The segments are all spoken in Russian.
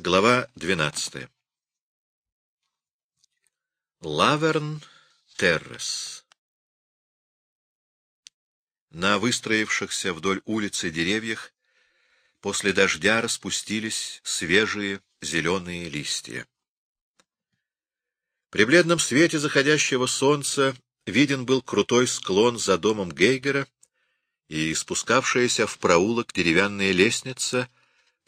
Глава 12. Лаверн Террес На выстроившихся вдоль улицы деревьях после дождя распустились свежие зеленые листья. При бледном свете заходящего солнца виден был крутой склон за домом Гейгера и спускавшаяся в проулок деревянная лестница,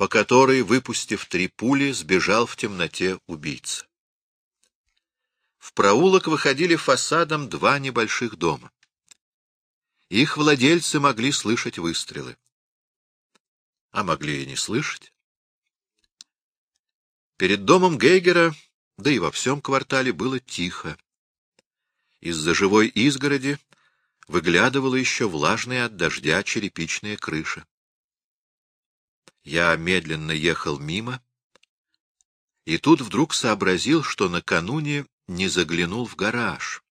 по которой, выпустив три пули, сбежал в темноте убийца. В проулок выходили фасадом два небольших дома. Их владельцы могли слышать выстрелы. А могли и не слышать. Перед домом Гейгера, да и во всем квартале, было тихо. Из-за живой изгороди выглядывала еще влажная от дождя черепичная крыша. Я медленно ехал мимо, и тут вдруг сообразил, что накануне не заглянул в гараж.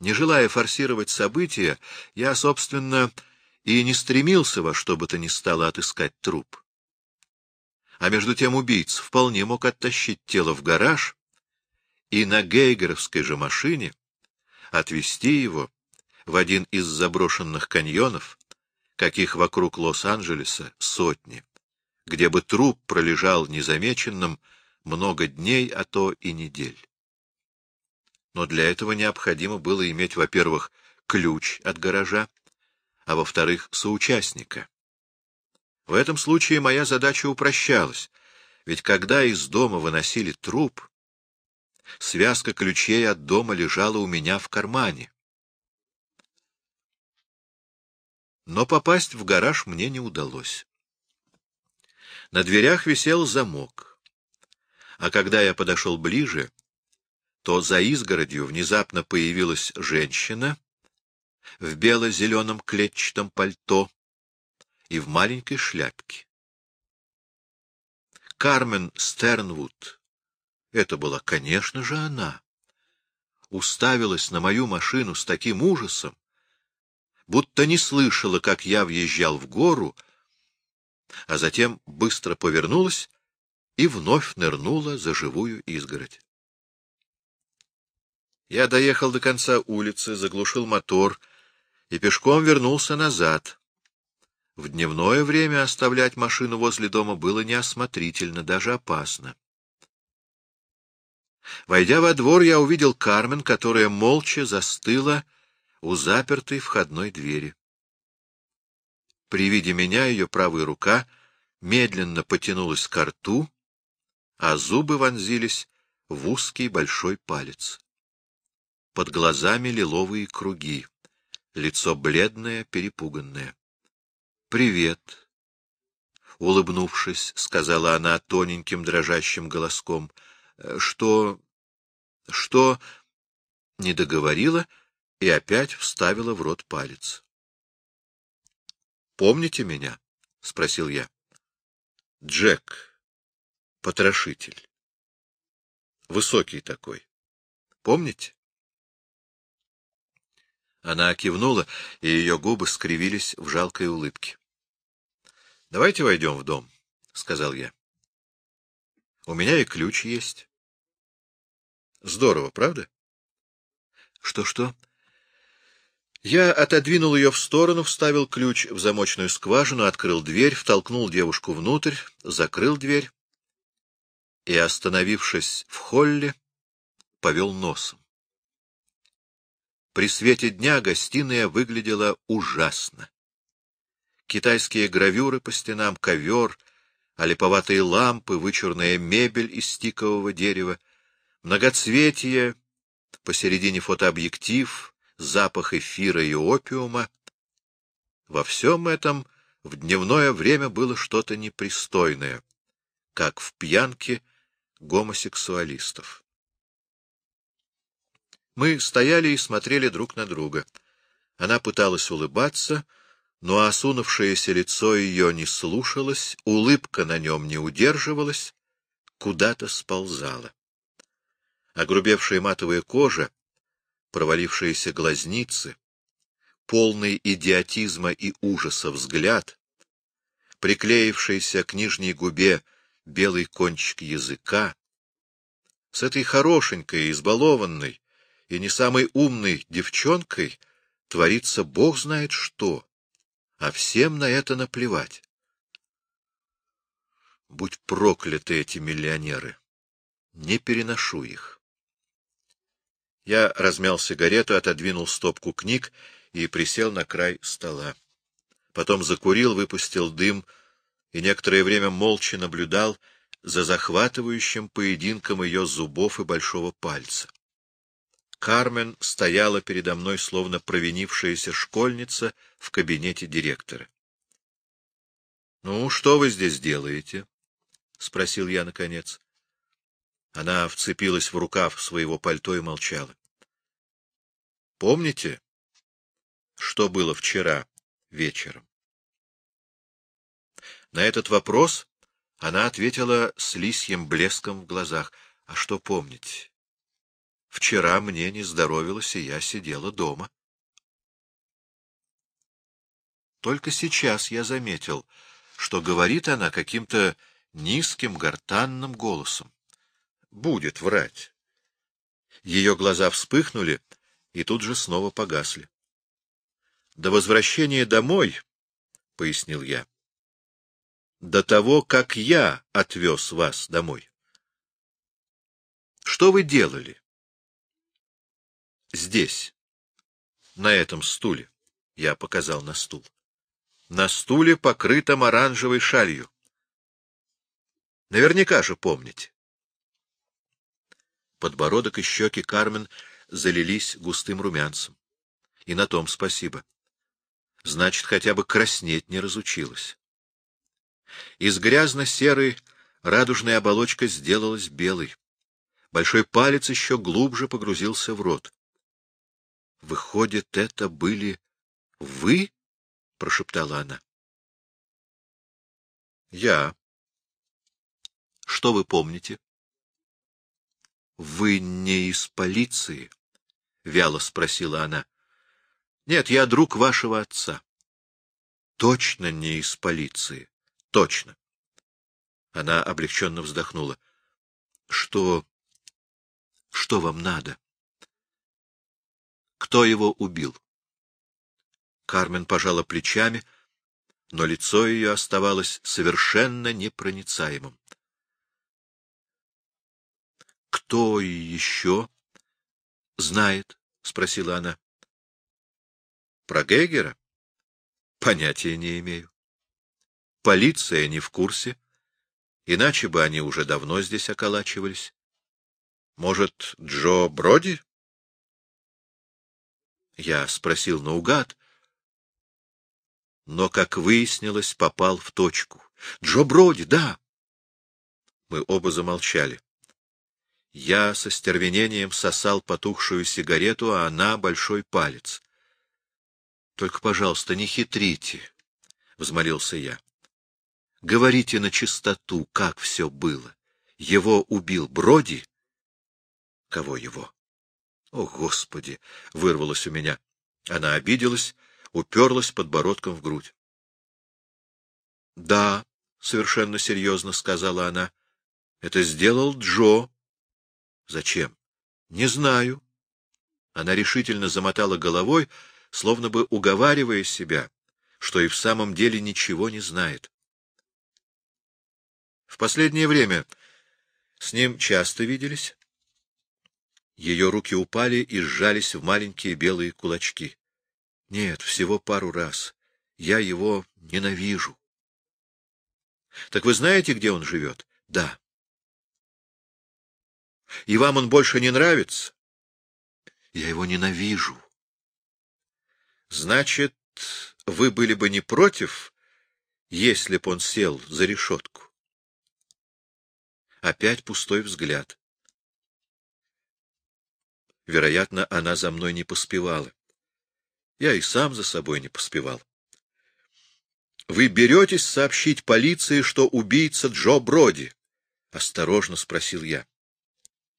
Не желая форсировать события, я, собственно, и не стремился во что бы то ни стало отыскать труп. А между тем убийц вполне мог оттащить тело в гараж и на гейгеровской же машине отвезти его в один из заброшенных каньонов, каких вокруг Лос-Анджелеса сотни, где бы труп пролежал незамеченным много дней, а то и недель. Но для этого необходимо было иметь, во-первых, ключ от гаража, а во-вторых, соучастника. В этом случае моя задача упрощалась, ведь когда из дома выносили труп, связка ключей от дома лежала у меня в кармане. Но попасть в гараж мне не удалось. На дверях висел замок, а когда я подошел ближе, то за изгородью внезапно появилась женщина в бело-зеленом клетчатом пальто и в маленькой шляпке. Кармен Стернвуд, это была, конечно же, она, уставилась на мою машину с таким ужасом, будто не слышала, как я въезжал в гору, а затем быстро повернулась и вновь нырнула за живую изгородь. Я доехал до конца улицы, заглушил мотор и пешком вернулся назад. В дневное время оставлять машину возле дома было неосмотрительно, даже опасно. Войдя во двор, я увидел Кармен, которая молча застыла у запертой входной двери. При виде меня ее правая рука медленно потянулась к рту, а зубы вонзились в узкий большой палец. Под глазами лиловые круги, лицо бледное, перепуганное. — Привет! — улыбнувшись, сказала она тоненьким дрожащим голоском. — Что... что... Не договорила — и опять вставила в рот палец. — Помните меня? — спросил я. — Джек, потрошитель. Высокий такой. Помните? Она кивнула, и ее губы скривились в жалкой улыбке. — Давайте войдем в дом, — сказал я. — У меня и ключ есть. — Здорово, правда? Что — Что-что? Я отодвинул ее в сторону, вставил ключ в замочную скважину, открыл дверь, втолкнул девушку внутрь, закрыл дверь и, остановившись в холле, повел носом. При свете дня гостиная выглядела ужасно. Китайские гравюры по стенам, ковер, олиповатые лампы, вычурная мебель из стикового дерева, многоцветие, посередине фотообъектив — запах эфира и опиума. Во всем этом в дневное время было что-то непристойное, как в пьянке гомосексуалистов. Мы стояли и смотрели друг на друга. Она пыталась улыбаться, но осунувшееся лицо ее не слушалось, улыбка на нем не удерживалась, куда-то сползала. Огрубевшая матовая кожа провалившиеся глазницы, полный идиотизма и ужаса взгляд, приклеившийся к нижней губе белый кончик языка, с этой хорошенькой, избалованной и не самой умной девчонкой творится бог знает что, а всем на это наплевать. Будь прокляты эти миллионеры! Не переношу их. Я размял сигарету, отодвинул стопку книг и присел на край стола. Потом закурил, выпустил дым и некоторое время молча наблюдал за захватывающим поединком ее зубов и большого пальца. Кармен стояла передо мной, словно провинившаяся школьница в кабинете директора. — Ну, что вы здесь делаете? — спросил я наконец. Она вцепилась в рукав своего пальто и молчала. — Помните, что было вчера вечером? На этот вопрос она ответила с лисьим блеском в глазах. — А что помнить? Вчера мне не здоровилось, и я сидела дома. Только сейчас я заметил, что говорит она каким-то низким гортанным голосом будет врать. Ее глаза вспыхнули и тут же снова погасли. — До возвращения домой, — пояснил я, — до того, как я отвез вас домой. Что вы делали? Здесь, на этом стуле, — я показал на стул. На стуле, покрытом оранжевой шалью. Наверняка же помните. Подбородок и щеки Кармен залились густым румянцем. И на том спасибо. Значит, хотя бы краснеть не разучилась. Из грязно-серой радужная оболочка сделалась белой. Большой палец еще глубже погрузился в рот. — Выходит, это были вы? — прошептала она. — Я. — Что вы помните? — вы не из полиции? — вяло спросила она. — Нет, я друг вашего отца. — Точно не из полиции. — Точно. Она облегченно вздохнула. — Что... что вам надо? — Кто его убил? Кармен пожала плечами, но лицо ее оставалось совершенно непроницаемым. — Кто еще знает? — спросила она. — Про Гегера? — Понятия не имею. Полиция не в курсе, иначе бы они уже давно здесь околачивались. Может, Джо Броди? Я спросил наугад, но, как выяснилось, попал в точку. Джо Броди, да. Мы оба замолчали. Я со стервенением сосал потухшую сигарету, а она — большой палец. — Только, пожалуйста, не хитрите, — взмолился я. — Говорите на чистоту, как все было. Его убил Броди? — Кого его? — О, Господи! — вырвалось у меня. Она обиделась, уперлась подбородком в грудь. — Да, — совершенно серьезно сказала она, — это сделал Джо. Зачем? Не знаю. Она решительно замотала головой, словно бы уговаривая себя, что и в самом деле ничего не знает. В последнее время с ним часто виделись. Ее руки упали и сжались в маленькие белые кулачки. Нет, всего пару раз. Я его ненавижу. Так вы знаете, где он живет? Да. И вам он больше не нравится? Я его ненавижу. Значит, вы были бы не против, если б он сел за решетку? Опять пустой взгляд. Вероятно, она за мной не поспевала. Я и сам за собой не поспевал. Вы беретесь сообщить полиции, что убийца Джо Броди? — осторожно спросил я.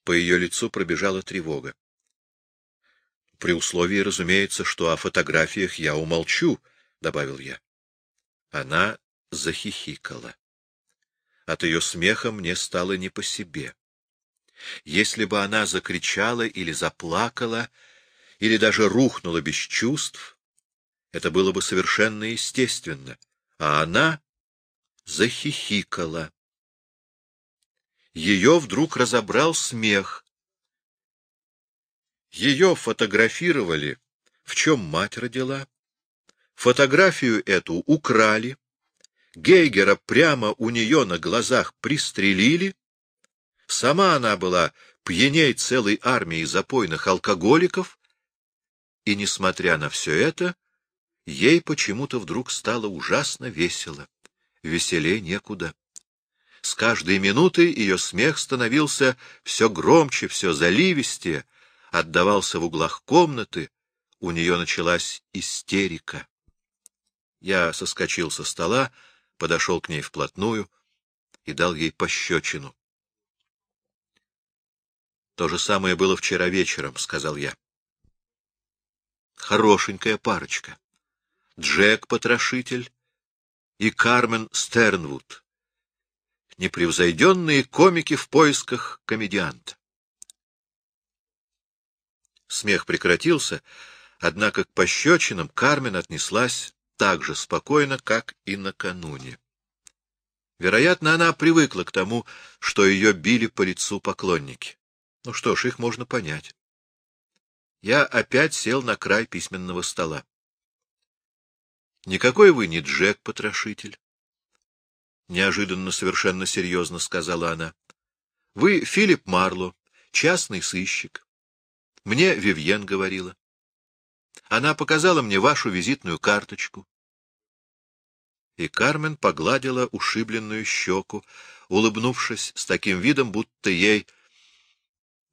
По ее лицу пробежала тревога. При условии, разумеется, что о фотографиях я умолчу, — добавил я. Она захихикала. От ее смеха мне стало не по себе. Если бы она закричала или заплакала, или даже рухнула без чувств, это было бы совершенно естественно, а она захихикала. Ее вдруг разобрал смех. Ее фотографировали, в чем мать родила. Фотографию эту украли. Гейгера прямо у нее на глазах пристрелили. Сама она была пьяней целой армии запойных алкоголиков. И, несмотря на все это, ей почему-то вдруг стало ужасно весело. Веселее некуда. С каждой минутой ее смех становился все громче, все заливистее, отдавался в углах комнаты, у нее началась истерика. Я соскочил со стола, подошел к ней вплотную и дал ей пощечину. — То же самое было вчера вечером, — сказал я. Хорошенькая парочка. Джек-потрошитель и Кармен Стернвуд. Непревзойденные комики в поисках комедианта. Смех прекратился, однако к пощечинам Кармен отнеслась так же спокойно, как и накануне. Вероятно, она привыкла к тому, что ее били по лицу поклонники. Ну что ж, их можно понять. Я опять сел на край письменного стола. Никакой вы не Джек-потрошитель. Неожиданно совершенно серьезно сказала она. Вы Филипп Марло, частный сыщик. Мне Вивьен говорила. Она показала мне вашу визитную карточку. И Кармен погладила ушибленную щеку, улыбнувшись с таким видом, будто ей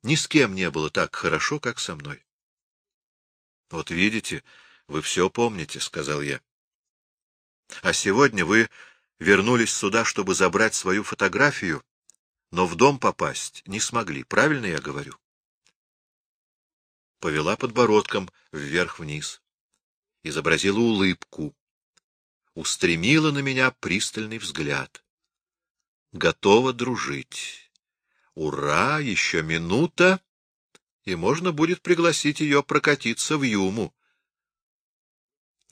ни с кем не было так хорошо, как со мной. — Вот видите, вы все помните, — сказал я. А сегодня вы вернулись сюда, чтобы забрать свою фотографию, но в дом попасть не смогли. Правильно я говорю? Повела подбородком вверх-вниз. Изобразила улыбку. Устремила на меня пристальный взгляд. Готова дружить. Ура! Еще минута, и можно будет пригласить ее прокатиться в Юму.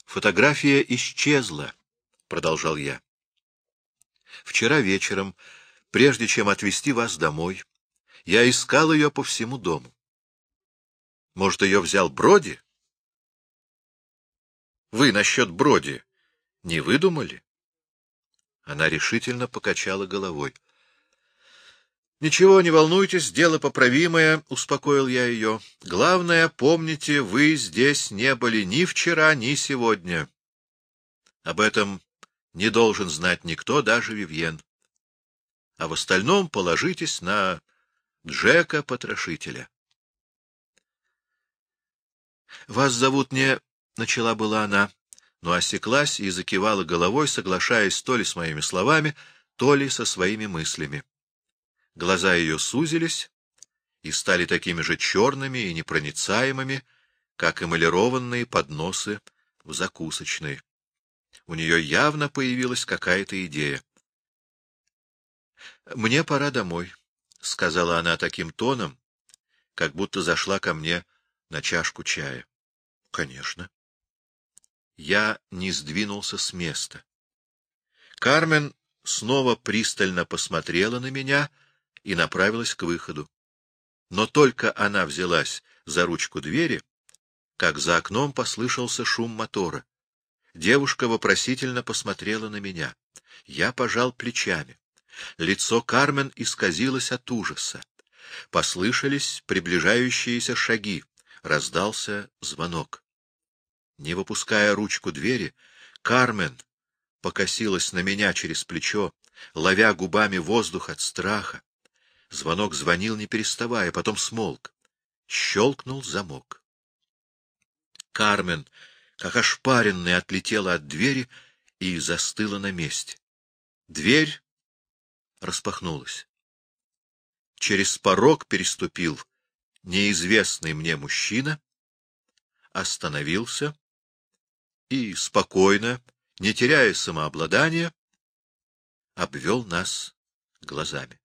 Фотография исчезла. — продолжал я. — Вчера вечером, прежде чем отвезти вас домой, я искал ее по всему дому. Может, ее взял Броди? Вы насчет Броди не выдумали? Она решительно покачала головой. — Ничего, не волнуйтесь, дело поправимое, — успокоил я ее. — Главное, помните, вы здесь не были ни вчера, ни сегодня. Об этом не должен знать никто, даже Вивьен. А в остальном положитесь на Джека-потрошителя. — Вас зовут не... — начала была она, но осеклась и закивала головой, соглашаясь то ли с моими словами, то ли со своими мыслями. Глаза ее сузились и стали такими же черными и непроницаемыми, как эмалированные подносы в закусочной. У нее явно появилась какая-то идея. — Мне пора домой, — сказала она таким тоном, как будто зашла ко мне на чашку чая. — Конечно. Я не сдвинулся с места. Кармен снова пристально посмотрела на меня и направилась к выходу. Но только она взялась за ручку двери, как за окном послышался шум мотора. Девушка вопросительно посмотрела на меня. Я пожал плечами. Лицо Кармен исказилось от ужаса. Послышались приближающиеся шаги. Раздался звонок. Не выпуская ручку двери, Кармен покосилась на меня через плечо, ловя губами воздух от страха. Звонок звонил, не переставая, потом смолк. Щелкнул замок. Кармен как ошпаренная отлетела от двери и застыла на месте. Дверь распахнулась. Через порог переступил неизвестный мне мужчина, остановился и спокойно, не теряя самообладания, обвел нас глазами.